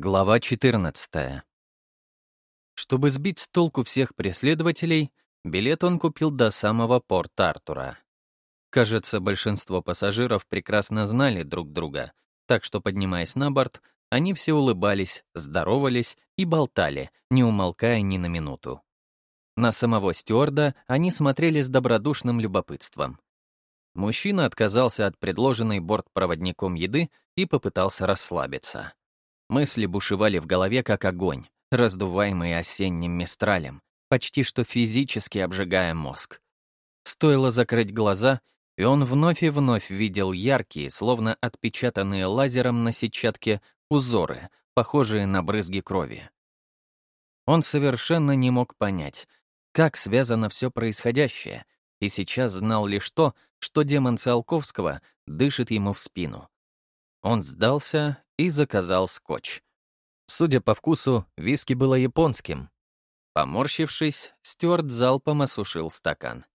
Глава 14. Чтобы сбить с толку всех преследователей, билет он купил до самого порта Артура. Кажется, большинство пассажиров прекрасно знали друг друга, так что, поднимаясь на борт, они все улыбались, здоровались и болтали, не умолкая ни на минуту. На самого стюарда они смотрели с добродушным любопытством. Мужчина отказался от предложенной бортпроводником еды и попытался расслабиться. Мысли бушевали в голове, как огонь, раздуваемый осенним мистралем, почти что физически обжигая мозг. Стоило закрыть глаза, и он вновь и вновь видел яркие, словно отпечатанные лазером на сетчатке, узоры, похожие на брызги крови. Он совершенно не мог понять, как связано все происходящее, и сейчас знал лишь то, что демон Циолковского дышит ему в спину. Он сдался и заказал скотч. Судя по вкусу, виски было японским. Поморщившись, Стюарт залпом осушил стакан.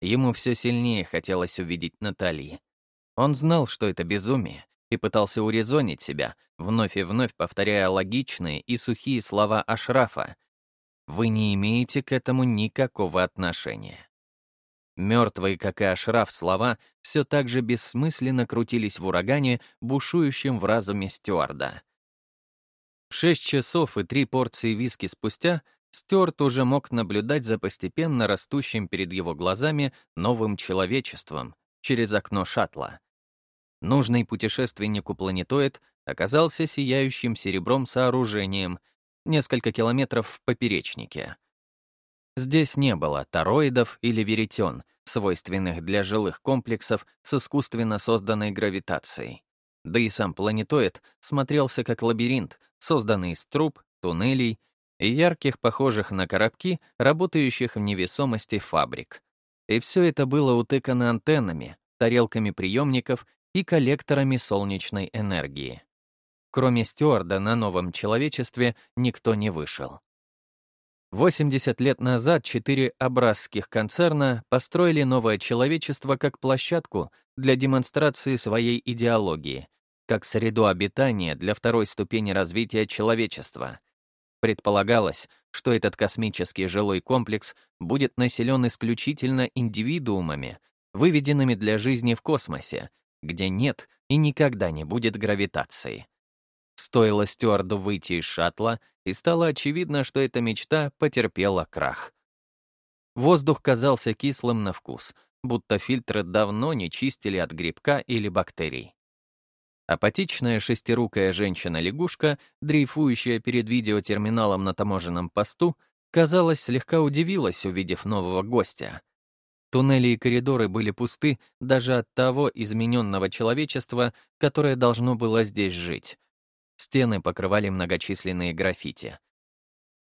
Ему все сильнее хотелось увидеть Натали. Он знал, что это безумие, и пытался урезонить себя, вновь и вновь повторяя логичные и сухие слова Ашрафа. «Вы не имеете к этому никакого отношения». Мертвые, как и Ашраф, слова все так же бессмысленно крутились в урагане, бушующем в разуме стюарда. Шесть часов и три порции виски спустя Стюарт уже мог наблюдать за постепенно растущим перед его глазами новым человечеством через окно шаттла. Нужный путешественнику планетоид оказался сияющим серебром сооружением, несколько километров в поперечнике. Здесь не было тороидов или веретен, свойственных для жилых комплексов с искусственно созданной гравитацией. Да и сам планетоид смотрелся как лабиринт, созданный из труб, туннелей и ярких, похожих на коробки, работающих в невесомости фабрик. И все это было утыкано антеннами, тарелками приемников и коллекторами солнечной энергии. Кроме стюарда на новом человечестве никто не вышел. 80 лет назад четыре абрасских концерна построили новое человечество как площадку для демонстрации своей идеологии, как среду обитания для второй ступени развития человечества. Предполагалось, что этот космический жилой комплекс будет населен исключительно индивидуумами, выведенными для жизни в космосе, где нет и никогда не будет гравитации. Стоило стюарду выйти из шаттла, и стало очевидно, что эта мечта потерпела крах. Воздух казался кислым на вкус, будто фильтры давно не чистили от грибка или бактерий. Апатичная шестирукая женщина-лягушка, дрейфующая перед видеотерминалом на таможенном посту, казалось, слегка удивилась, увидев нового гостя. Туннели и коридоры были пусты даже от того измененного человечества, которое должно было здесь жить. Стены покрывали многочисленные граффити.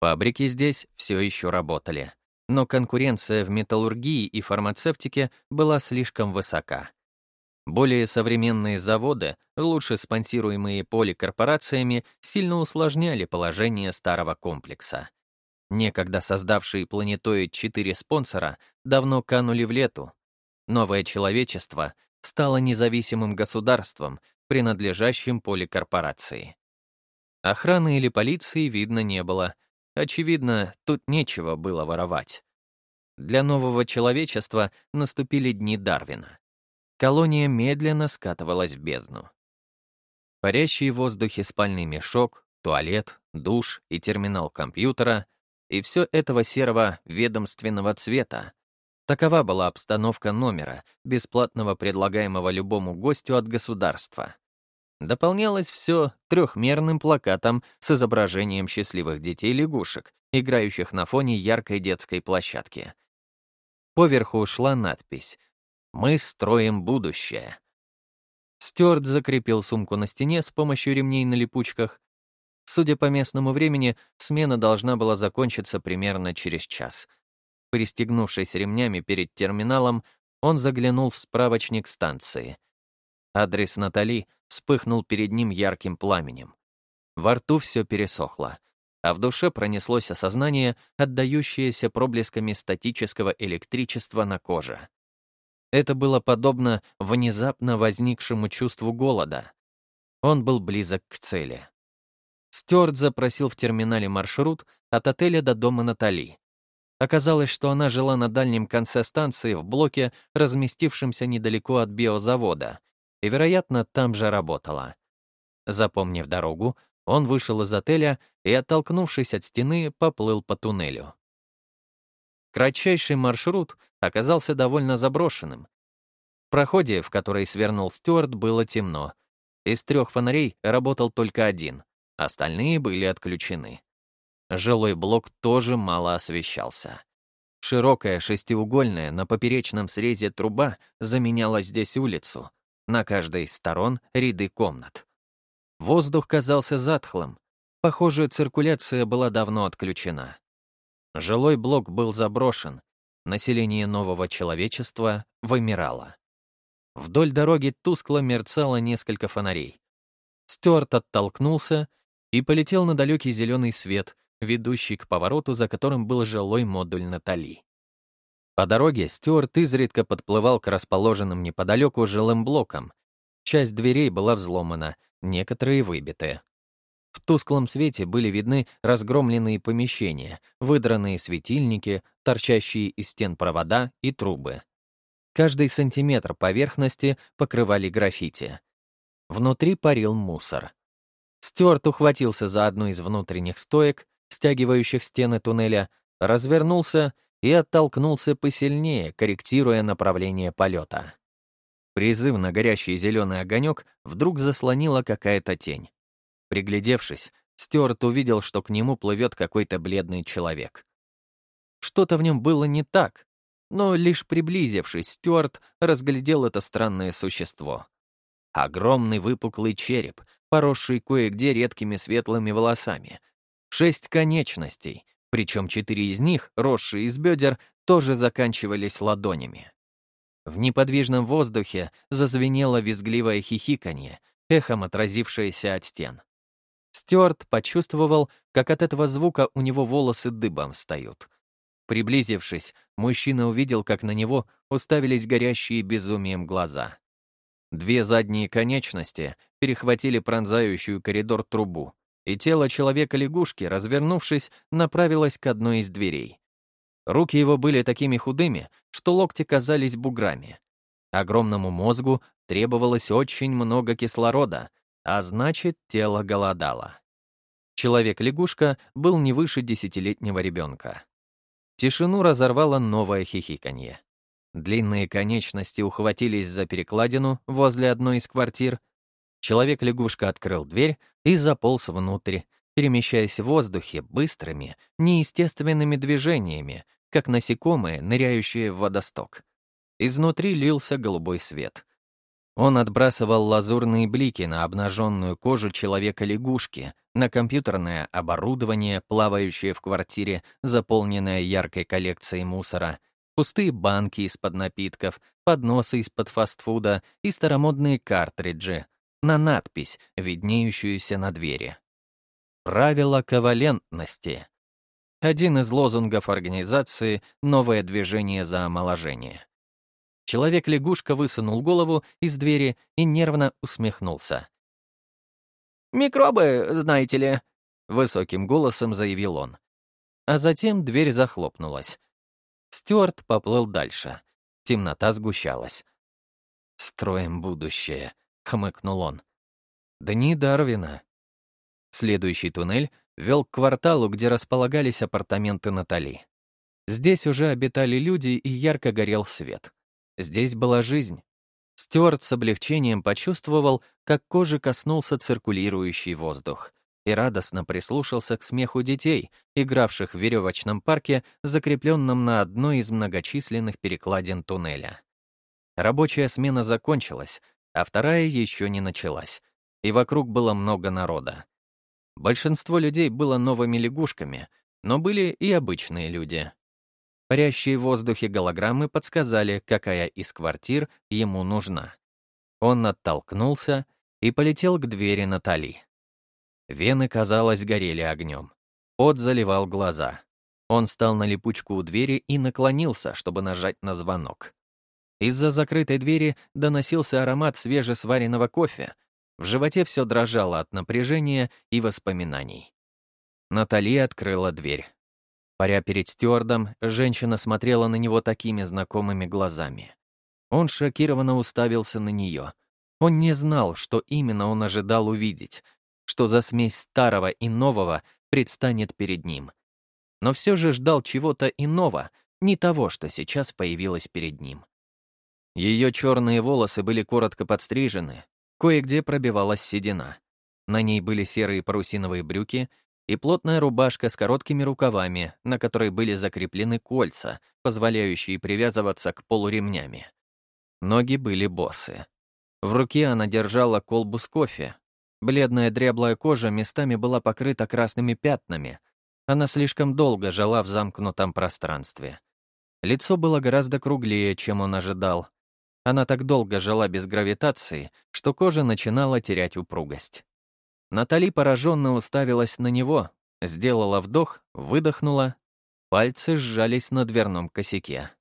Фабрики здесь все еще работали, но конкуренция в металлургии и фармацевтике была слишком высока. Более современные заводы, лучше спонсируемые поликорпорациями, сильно усложняли положение старого комплекса. Некогда создавшие планетоид четыре спонсора давно канули в лету. Новое человечество стало независимым государством, принадлежащим поликорпорации. Охраны или полиции видно не было. Очевидно, тут нечего было воровать. Для нового человечества наступили дни Дарвина. Колония медленно скатывалась в бездну. Парящий в воздухе спальный мешок, туалет, душ и терминал компьютера — и все этого серого ведомственного цвета. Такова была обстановка номера, бесплатного предлагаемого любому гостю от государства. Дополнялось все трехмерным плакатом с изображением счастливых детей-лягушек, играющих на фоне яркой детской площадки. Поверху ушла надпись «Мы строим будущее». Стюарт закрепил сумку на стене с помощью ремней на липучках. Судя по местному времени, смена должна была закончиться примерно через час. Пристегнувшись ремнями перед терминалом, он заглянул в справочник станции. Адрес Натали вспыхнул перед ним ярким пламенем. Во рту все пересохло, а в душе пронеслось осознание, отдающееся проблесками статического электричества на коже. Это было подобно внезапно возникшему чувству голода. Он был близок к цели. Стюарт запросил в терминале маршрут от отеля до дома Натали. Оказалось, что она жила на дальнем конце станции в блоке, разместившемся недалеко от биозавода, и, вероятно, там же работала. Запомнив дорогу, он вышел из отеля и, оттолкнувшись от стены, поплыл по туннелю. Кратчайший маршрут оказался довольно заброшенным. В проходе, в который свернул Стюарт, было темно. Из трех фонарей работал только один, остальные были отключены. Жилой блок тоже мало освещался. Широкая шестиугольная на поперечном срезе труба заменяла здесь улицу. На каждой из сторон ряды комнат. Воздух казался затхлым. Похоже, циркуляция была давно отключена. Жилой блок был заброшен. Население нового человечества вымирало. Вдоль дороги тускло мерцало несколько фонарей. Стюарт оттолкнулся и полетел на далекий зеленый свет, ведущий к повороту, за которым был жилой модуль Натали. По дороге Стюарт изредка подплывал к расположенным неподалеку жилым блокам. Часть дверей была взломана, некоторые выбиты. В тусклом свете были видны разгромленные помещения, выдранные светильники, торчащие из стен провода и трубы. Каждый сантиметр поверхности покрывали граффити. Внутри парил мусор. Стюарт ухватился за одну из внутренних стоек, стягивающих стены туннеля, развернулся и оттолкнулся посильнее, корректируя направление полета. Призывно горящий зеленый огонек вдруг заслонила какая-то тень. Приглядевшись, Стюарт увидел, что к нему плывет какой-то бледный человек. Что-то в нем было не так, но лишь приблизившись, Стюарт разглядел это странное существо. Огромный выпуклый череп, поросший кое-где редкими светлыми волосами — Шесть конечностей, причем четыре из них, росшие из бедер, тоже заканчивались ладонями. В неподвижном воздухе зазвенело визгливое хихиканье, эхом отразившееся от стен. Стюарт почувствовал, как от этого звука у него волосы дыбом встают. Приблизившись, мужчина увидел, как на него уставились горящие безумием глаза. Две задние конечности перехватили пронзающую коридор трубу, и тело человека-лягушки, развернувшись, направилось к одной из дверей. Руки его были такими худыми, что локти казались буграми. Огромному мозгу требовалось очень много кислорода, а значит, тело голодало. Человек-лягушка был не выше десятилетнего ребенка. Тишину разорвало новое хихиканье. Длинные конечности ухватились за перекладину возле одной из квартир, Человек-лягушка открыл дверь и заполз внутрь, перемещаясь в воздухе быстрыми, неестественными движениями, как насекомые, ныряющие в водосток. Изнутри лился голубой свет. Он отбрасывал лазурные блики на обнаженную кожу человека-лягушки, на компьютерное оборудование, плавающее в квартире, заполненное яркой коллекцией мусора, пустые банки из-под напитков, подносы из-под фастфуда и старомодные картриджи, на надпись, виднеющуюся на двери. Правила ковалентности. Один из лозунгов организации «Новое движение за омоложение». Человек-лягушка высунул голову из двери и нервно усмехнулся. «Микробы, знаете ли», — высоким голосом заявил он. А затем дверь захлопнулась. Стюарт поплыл дальше. Темнота сгущалась. «Строим будущее», — хмыкнул он. «Дни Дарвина». Следующий туннель вел к кварталу, где располагались апартаменты Натали. Здесь уже обитали люди и ярко горел свет. Здесь была жизнь. Стюарт с облегчением почувствовал, как кожи коснулся циркулирующий воздух, и радостно прислушался к смеху детей, игравших в веревочном парке, закрепленном на одной из многочисленных перекладин туннеля. Рабочая смена закончилась, а вторая еще не началась, и вокруг было много народа. Большинство людей было новыми лягушками, но были и обычные люди. Парящие в воздухе голограммы подсказали, какая из квартир ему нужна. Он оттолкнулся и полетел к двери Натали. Вены, казалось, горели огнем. Пот заливал глаза. Он стал на липучку у двери и наклонился, чтобы нажать на звонок. Из-за закрытой двери доносился аромат свежесваренного кофе. В животе все дрожало от напряжения и воспоминаний. Натали открыла дверь. Паря перед стюардом, женщина смотрела на него такими знакомыми глазами. Он шокированно уставился на нее. Он не знал, что именно он ожидал увидеть, что за смесь старого и нового предстанет перед ним. Но все же ждал чего-то иного, не того, что сейчас появилось перед ним. Ее черные волосы были коротко подстрижены, кое-где пробивалась седина. На ней были серые парусиновые брюки — и плотная рубашка с короткими рукавами, на которой были закреплены кольца, позволяющие привязываться к полу ремнями. Ноги были босы. В руке она держала колбу с кофе. Бледная дряблая кожа местами была покрыта красными пятнами. Она слишком долго жила в замкнутом пространстве. Лицо было гораздо круглее, чем он ожидал. Она так долго жила без гравитации, что кожа начинала терять упругость. Натали пораженно уставилась на него, сделала вдох, выдохнула, пальцы сжались на дверном косяке.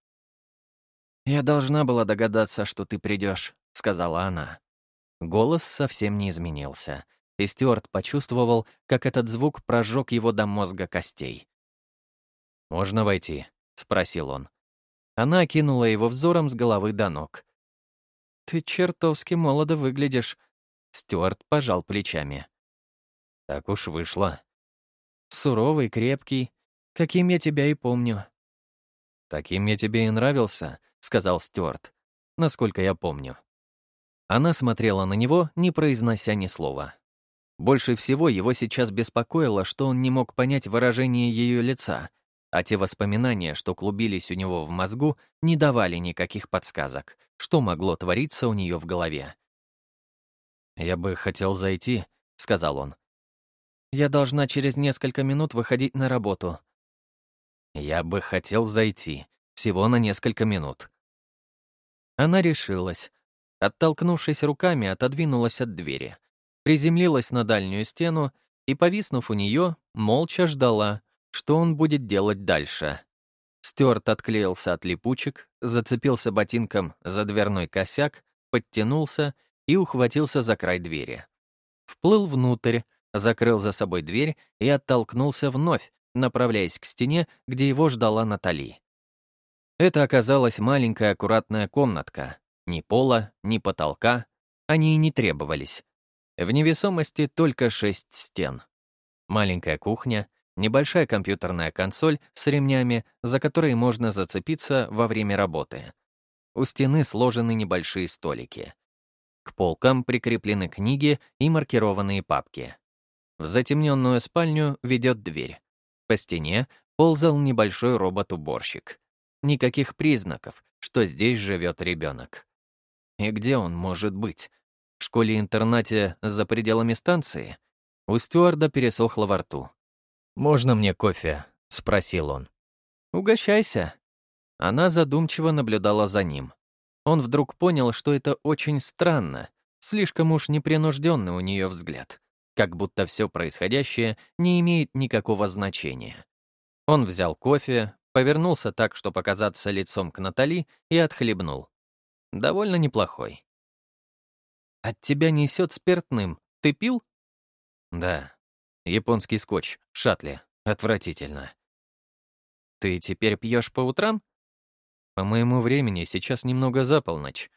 «Я должна была догадаться, что ты придешь», — сказала она. Голос совсем не изменился, и Стюарт почувствовал, как этот звук прожег его до мозга костей. «Можно войти?» — спросил он. Она окинула его взором с головы до ног. «Ты чертовски молодо выглядишь», — Стюарт пожал плечами. Так уж вышло. Суровый, крепкий, каким я тебя и помню. Таким я тебе и нравился, сказал Стюарт, насколько я помню. Она смотрела на него, не произнося ни слова. Больше всего его сейчас беспокоило, что он не мог понять выражение ее лица, а те воспоминания, что клубились у него в мозгу, не давали никаких подсказок, что могло твориться у нее в голове. «Я бы хотел зайти», — сказал он. Я должна через несколько минут выходить на работу. Я бы хотел зайти. Всего на несколько минут. Она решилась. Оттолкнувшись руками, отодвинулась от двери. Приземлилась на дальнюю стену и, повиснув у нее, молча ждала, что он будет делать дальше. Стюарт отклеился от липучек, зацепился ботинком за дверной косяк, подтянулся и ухватился за край двери. Вплыл внутрь, закрыл за собой дверь и оттолкнулся вновь, направляясь к стене, где его ждала Натали. Это оказалась маленькая аккуратная комнатка. Ни пола, ни потолка. Они и не требовались. В невесомости только шесть стен. Маленькая кухня, небольшая компьютерная консоль с ремнями, за которые можно зацепиться во время работы. У стены сложены небольшие столики. К полкам прикреплены книги и маркированные папки. В затемненную спальню ведет дверь. По стене ползал небольшой робот-уборщик. Никаких признаков, что здесь живет ребенок. И где он может быть? В школе-интернате за пределами станции? У стюарда пересохло во рту. «Можно мне кофе?» — спросил он. «Угощайся». Она задумчиво наблюдала за ним. Он вдруг понял, что это очень странно, слишком уж непринужденный у нее взгляд как будто все происходящее не имеет никакого значения. Он взял кофе, повернулся так, чтобы показаться лицом к Натали, и отхлебнул. Довольно неплохой. «От тебя несет спиртным. Ты пил?» «Да. Японский скотч, в шатле. Отвратительно». «Ты теперь пьешь по утрам?» «По моему времени сейчас немного за полночь.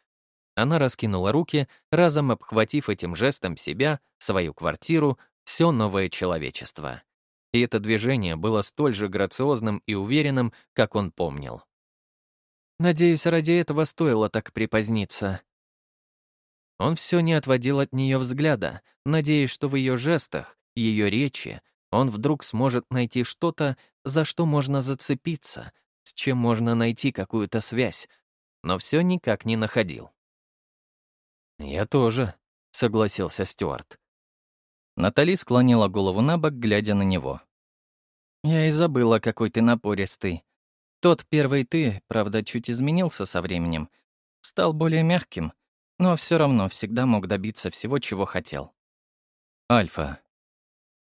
Она раскинула руки, разом обхватив этим жестом себя, свою квартиру, все новое человечество. И это движение было столь же грациозным и уверенным, как он помнил. «Надеюсь, ради этого стоило так припоздниться». Он все не отводил от нее взгляда, надеясь, что в ее жестах, ее речи он вдруг сможет найти что-то, за что можно зацепиться, с чем можно найти какую-то связь, но все никак не находил. «Я тоже», — согласился Стюарт. Натали склонила голову на бок, глядя на него. «Я и забыла, какой ты напористый. Тот первый ты, правда, чуть изменился со временем. Стал более мягким, но все равно всегда мог добиться всего, чего хотел. Альфа.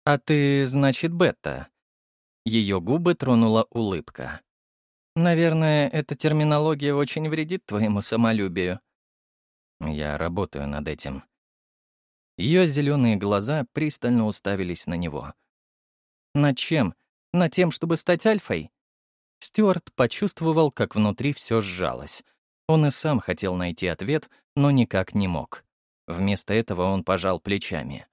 А ты, значит, бета. Ее губы тронула улыбка. Наверное, эта терминология очень вредит твоему самолюбию. Я работаю над этим. Ее зеленые глаза пристально уставились на него. «Над чем? Над тем, чтобы стать альфой?» Стюарт почувствовал, как внутри все сжалось. Он и сам хотел найти ответ, но никак не мог. Вместо этого он пожал плечами.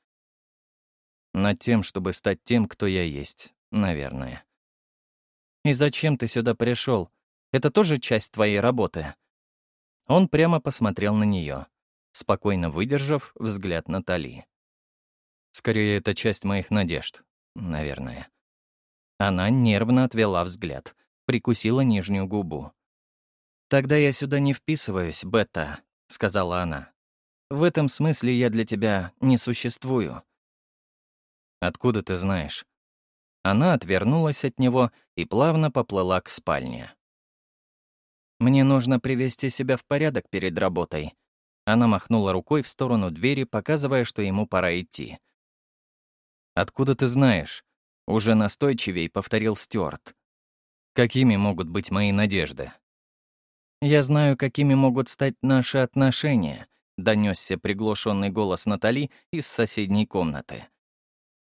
«Над тем, чтобы стать тем, кто я есть, наверное». «И зачем ты сюда пришел? Это тоже часть твоей работы?» Он прямо посмотрел на нее, спокойно выдержав взгляд Натали. «Скорее, это часть моих надежд, наверное». Она нервно отвела взгляд, прикусила нижнюю губу. «Тогда я сюда не вписываюсь, Бетта», — сказала она. «В этом смысле я для тебя не существую». «Откуда ты знаешь?» Она отвернулась от него и плавно поплыла к спальне. «Мне нужно привести себя в порядок перед работой». Она махнула рукой в сторону двери, показывая, что ему пора идти. «Откуда ты знаешь?» Уже настойчивей повторил Стюарт. «Какими могут быть мои надежды?» «Я знаю, какими могут стать наши отношения», — донесся приглушенный голос Натали из соседней комнаты.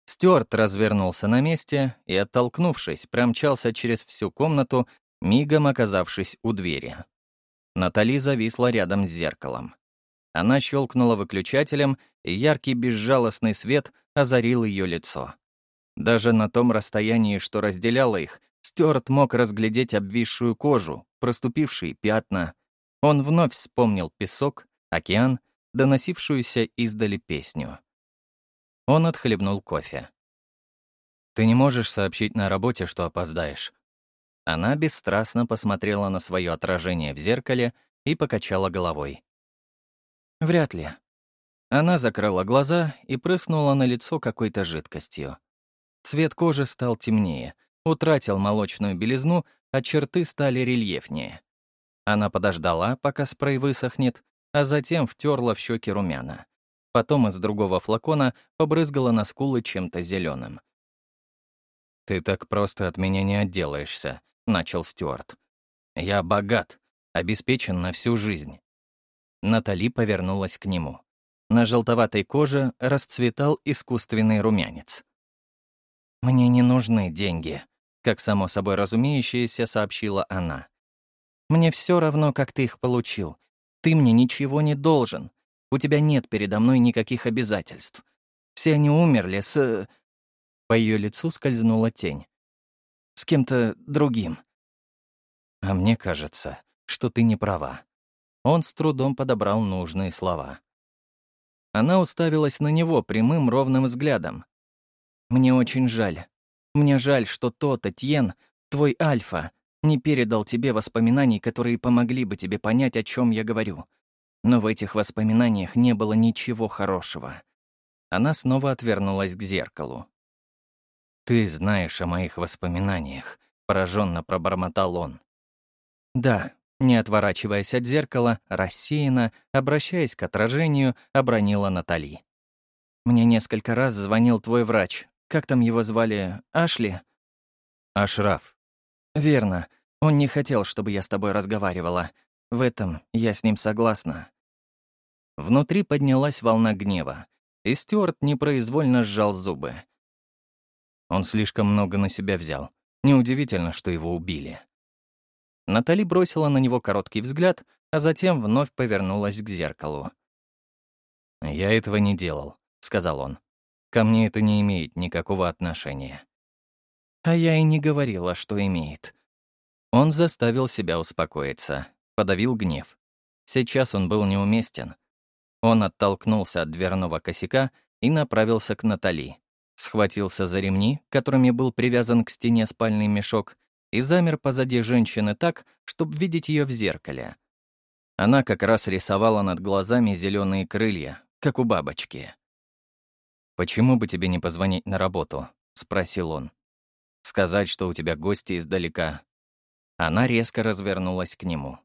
Стюарт развернулся на месте и, оттолкнувшись, промчался через всю комнату, мигом оказавшись у двери. Натали зависла рядом с зеркалом. Она щелкнула выключателем, и яркий безжалостный свет озарил ее лицо. Даже на том расстоянии, что разделяло их, Стюарт мог разглядеть обвисшую кожу, проступившие пятна. Он вновь вспомнил песок, океан, доносившуюся издали песню. Он отхлебнул кофе. «Ты не можешь сообщить на работе, что опоздаешь». Она бесстрастно посмотрела на свое отражение в зеркале и покачала головой. «Вряд ли». Она закрыла глаза и прыснула на лицо какой-то жидкостью. Цвет кожи стал темнее, утратил молочную белизну, а черты стали рельефнее. Она подождала, пока спрей высохнет, а затем втерла в щеки румяна. Потом из другого флакона побрызгала на скулы чем-то зеленым. «Ты так просто от меня не отделаешься», — начал Стюарт. «Я богат, обеспечен на всю жизнь». Натали повернулась к нему. На желтоватой коже расцветал искусственный румянец. «Мне не нужны деньги», — как само собой разумеющееся сообщила она. «Мне все равно, как ты их получил. Ты мне ничего не должен. У тебя нет передо мной никаких обязательств. Все они умерли с...» По ее лицу скользнула тень. «С кем-то другим». «А мне кажется, что ты не права». Он с трудом подобрал нужные слова. Она уставилась на него прямым ровным взглядом. «Мне очень жаль. Мне жаль, что тот, Этьен, твой Альфа, не передал тебе воспоминаний, которые помогли бы тебе понять, о чем я говорю. Но в этих воспоминаниях не было ничего хорошего. Она снова отвернулась к зеркалу. «Ты знаешь о моих воспоминаниях», — пораженно пробормотал он. «Да», не отворачиваясь от зеркала, рассеянно, обращаясь к отражению, обронила Натали. «Мне несколько раз звонил твой врач. Как там его звали? Ашли?» «Ашраф». «Верно. Он не хотел, чтобы я с тобой разговаривала. В этом я с ним согласна. Внутри поднялась волна гнева, и Стюарт непроизвольно сжал зубы. Он слишком много на себя взял. Неудивительно, что его убили. Натали бросила на него короткий взгляд, а затем вновь повернулась к зеркалу. «Я этого не делал», — сказал он. «Ко мне это не имеет никакого отношения». А я и не говорила, что имеет. Он заставил себя успокоиться, подавил гнев. Сейчас он был неуместен. Он оттолкнулся от дверного косяка и направился к Натали. Схватился за ремни, которыми был привязан к стене спальный мешок, и замер позади женщины так, чтобы видеть ее в зеркале. Она как раз рисовала над глазами зеленые крылья, как у бабочки. «Почему бы тебе не позвонить на работу?» — спросил он. «Сказать, что у тебя гости издалека». Она резко развернулась к нему.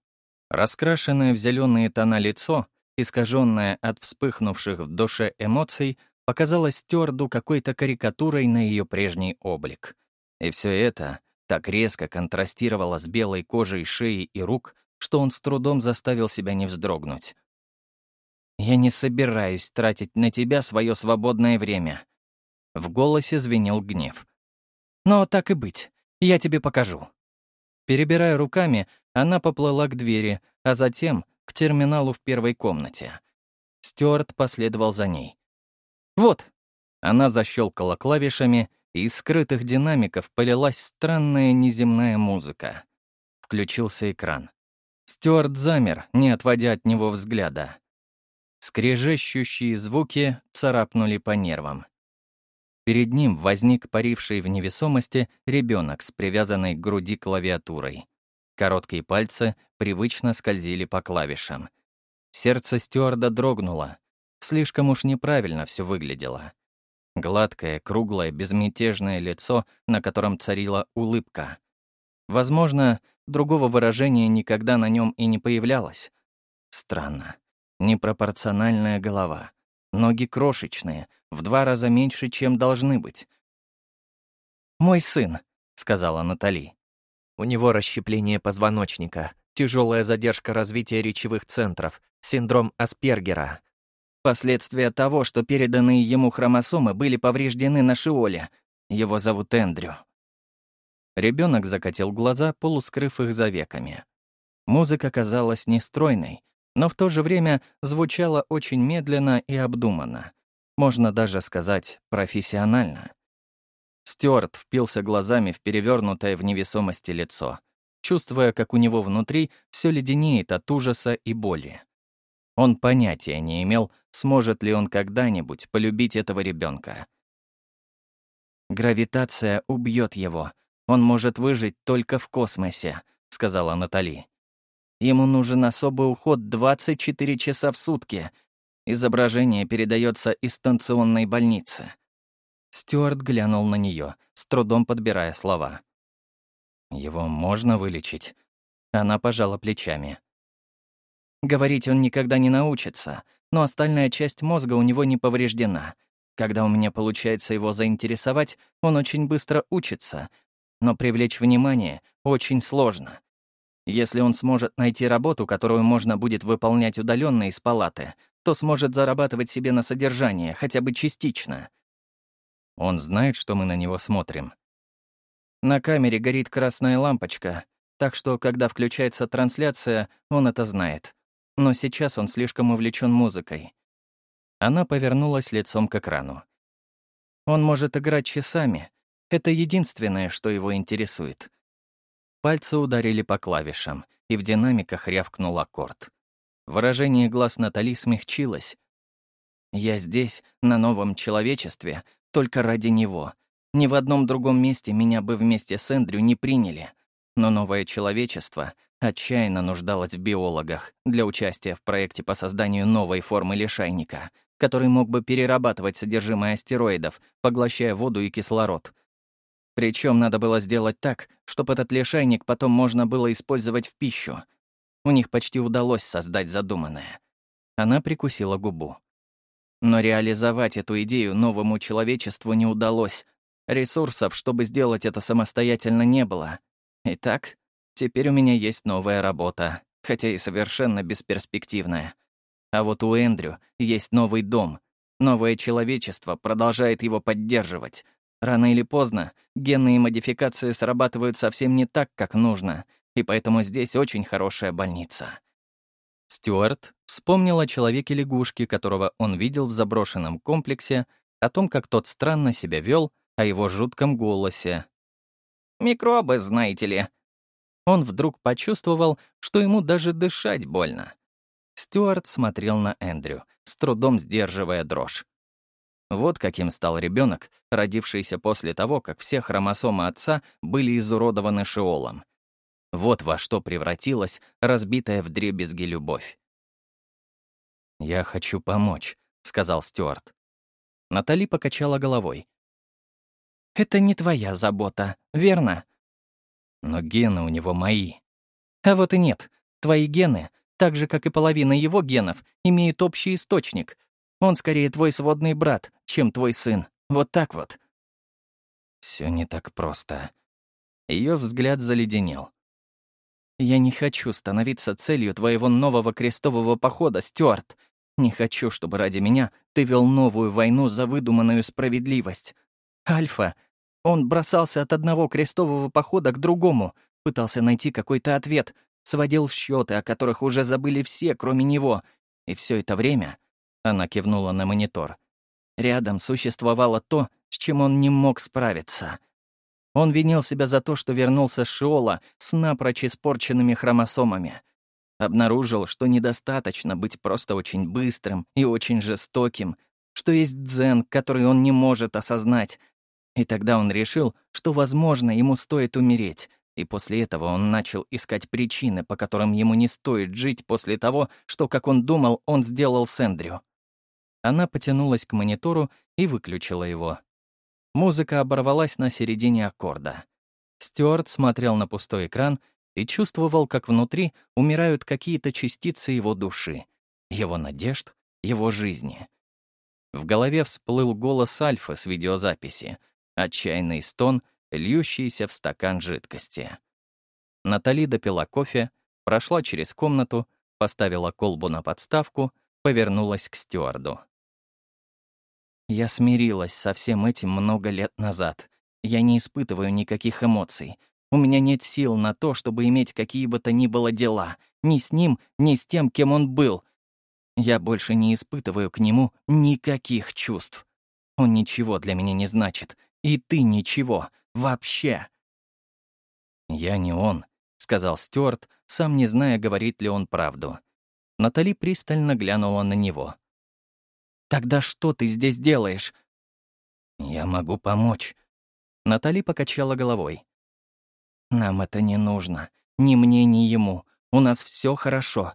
Раскрашенное в зеленые тона лицо, искаженное от вспыхнувших в душе эмоций, показалось Стюарду какой-то карикатурой на ее прежний облик. И все это так резко контрастировало с белой кожей шеи и рук, что он с трудом заставил себя не вздрогнуть. «Я не собираюсь тратить на тебя свое свободное время». В голосе звенел гнев. «Но так и быть, я тебе покажу». Перебирая руками, она поплыла к двери, а затем к терминалу в первой комнате. Стюарт последовал за ней. «Вот!» Она защелкала клавишами, и из скрытых динамиков полилась странная неземная музыка. Включился экран. Стюарт замер, не отводя от него взгляда. Скрежещущие звуки царапнули по нервам. Перед ним возник паривший в невесомости ребенок с привязанной к груди клавиатурой. Короткие пальцы привычно скользили по клавишам. Сердце стюарда дрогнуло. Слишком уж неправильно все выглядело. Гладкое, круглое, безмятежное лицо, на котором царила улыбка. Возможно, другого выражения никогда на нем и не появлялось. Странно. Непропорциональная голова. Ноги крошечные, в два раза меньше, чем должны быть. «Мой сын», — сказала Натали. У него расщепление позвоночника, тяжелая задержка развития речевых центров, синдром Аспергера. Последствия того, что переданные ему хромосомы были повреждены на Шиоле. Его зовут Эндрю. Ребенок закатил глаза, полускрыв их за веками. Музыка казалась нестройной, но в то же время звучала очень медленно и обдуманно. Можно даже сказать, профессионально. Стюарт впился глазами в перевернутое в невесомости лицо, чувствуя, как у него внутри все леденеет от ужаса и боли. Он понятия не имел, сможет ли он когда-нибудь полюбить этого ребенка. «Гравитация убьет его. Он может выжить только в космосе», — сказала Натали. Ему нужен особый уход 24 часа в сутки. Изображение передается из станционной больницы. Стюарт глянул на нее, с трудом подбирая слова. «Его можно вылечить?» Она пожала плечами. Говорить он никогда не научится, но остальная часть мозга у него не повреждена. Когда у меня получается его заинтересовать, он очень быстро учится, но привлечь внимание очень сложно. Если он сможет найти работу, которую можно будет выполнять удаленно из палаты, то сможет зарабатывать себе на содержание, хотя бы частично. Он знает, что мы на него смотрим. На камере горит красная лампочка, так что, когда включается трансляция, он это знает. Но сейчас он слишком увлечен музыкой. Она повернулась лицом к экрану. Он может играть часами. Это единственное, что его интересует. Пальцы ударили по клавишам, и в динамиках рявкнул аккорд. Выражение глаз Натали смягчилось. «Я здесь, на новом человечестве, только ради него. Ни в одном другом месте меня бы вместе с Эндрю не приняли. Но новое человечество отчаянно нуждалось в биологах для участия в проекте по созданию новой формы лишайника, который мог бы перерабатывать содержимое астероидов, поглощая воду и кислород — причем надо было сделать так, чтобы этот лишайник потом можно было использовать в пищу. У них почти удалось создать задуманное. Она прикусила губу. Но реализовать эту идею новому человечеству не удалось. Ресурсов, чтобы сделать это самостоятельно, не было. Итак, теперь у меня есть новая работа, хотя и совершенно бесперспективная. А вот у Эндрю есть новый дом. Новое человечество продолжает его поддерживать — Рано или поздно генные модификации срабатывают совсем не так, как нужно, и поэтому здесь очень хорошая больница. Стюарт вспомнил о человеке-лягушке, которого он видел в заброшенном комплексе, о том, как тот странно себя вел, о его жутком голосе. «Микробы, знаете ли». Он вдруг почувствовал, что ему даже дышать больно. Стюарт смотрел на Эндрю, с трудом сдерживая дрожь. Вот каким стал ребенок, родившийся после того, как все хромосомы отца были изуродованы шиолом. Вот во что превратилась разбитая в дребезги любовь. «Я хочу помочь», — сказал Стюарт. Натали покачала головой. «Это не твоя забота, верно?» «Но гены у него мои». «А вот и нет. Твои гены, так же, как и половина его генов, имеют общий источник. Он скорее твой сводный брат, чем твой сын. Вот так вот». Все не так просто. Ее взгляд заледенел. «Я не хочу становиться целью твоего нового крестового похода, Стюарт. Не хочу, чтобы ради меня ты вел новую войну за выдуманную справедливость. Альфа, он бросался от одного крестового похода к другому, пытался найти какой-то ответ, сводил счеты, о которых уже забыли все, кроме него. И все это время она кивнула на монитор. Рядом существовало то, с чем он не мог справиться. Он винил себя за то, что вернулся с Шиола с напрочь испорченными хромосомами. Обнаружил, что недостаточно быть просто очень быстрым и очень жестоким, что есть дзен, который он не может осознать. И тогда он решил, что, возможно, ему стоит умереть, и после этого он начал искать причины, по которым ему не стоит жить после того, что, как он думал, он сделал с Эндрю. Она потянулась к монитору и выключила его. Музыка оборвалась на середине аккорда. Стюарт смотрел на пустой экран и чувствовал, как внутри умирают какие-то частицы его души, его надежд, его жизни. В голове всплыл голос Альфа с видеозаписи, отчаянный стон, льющийся в стакан жидкости. Натали допила кофе, прошла через комнату, поставила колбу на подставку — повернулась к стюарду. Я смирилась со всем этим много лет назад. Я не испытываю никаких эмоций. У меня нет сил на то, чтобы иметь какие бы то ни было дела. Ни с ним, ни с тем, кем он был. Я больше не испытываю к нему никаких чувств. Он ничего для меня не значит. И ты ничего. Вообще. «Я не он», — сказал Стюарт, сам не зная, говорит ли он правду. Натали пристально глянула на него. «Тогда что ты здесь делаешь?» «Я могу помочь». Натали покачала головой. «Нам это не нужно. Ни мне, ни ему. У нас все хорошо.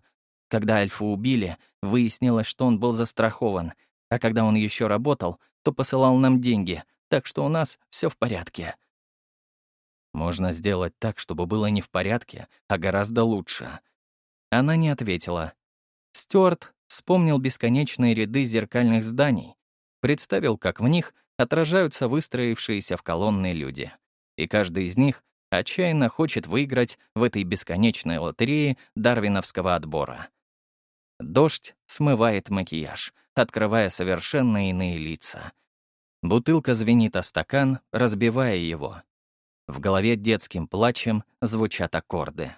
Когда Альфу убили, выяснилось, что он был застрахован. А когда он еще работал, то посылал нам деньги, так что у нас все в порядке». «Можно сделать так, чтобы было не в порядке, а гораздо лучше». Она не ответила, Стюарт вспомнил бесконечные ряды зеркальных зданий, представил, как в них отражаются выстроившиеся в колонны люди. И каждый из них отчаянно хочет выиграть в этой бесконечной лотерее дарвиновского отбора. Дождь смывает макияж, открывая совершенно иные лица. Бутылка звенит о стакан, разбивая его. В голове детским плачем звучат аккорды.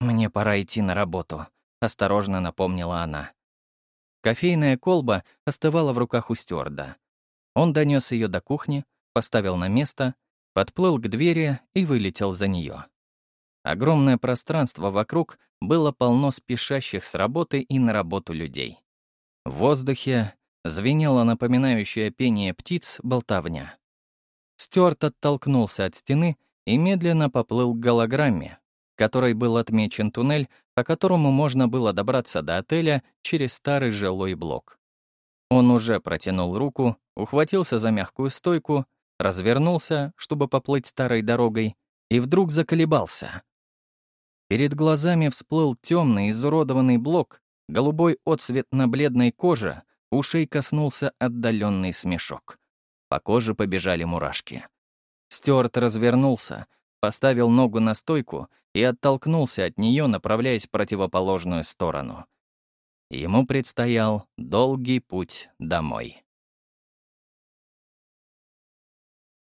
«Мне пора идти на работу», — осторожно напомнила она. Кофейная колба остывала в руках у стюарда. Он донес ее до кухни, поставил на место, подплыл к двери и вылетел за нее. Огромное пространство вокруг было полно спешащих с работы и на работу людей. В воздухе звенело напоминающее пение птиц болтовня. Стюарт оттолкнулся от стены и медленно поплыл к голограмме, которой был отмечен туннель, по которому можно было добраться до отеля через старый жилой блок. Он уже протянул руку, ухватился за мягкую стойку, развернулся, чтобы поплыть старой дорогой, и вдруг заколебался. Перед глазами всплыл темный, изуродованный блок, голубой отсвет на бледной коже, ушей коснулся отдаленный смешок. По коже побежали мурашки. Стюарт развернулся — поставил ногу на стойку и оттолкнулся от нее, направляясь в противоположную сторону. Ему предстоял долгий путь домой.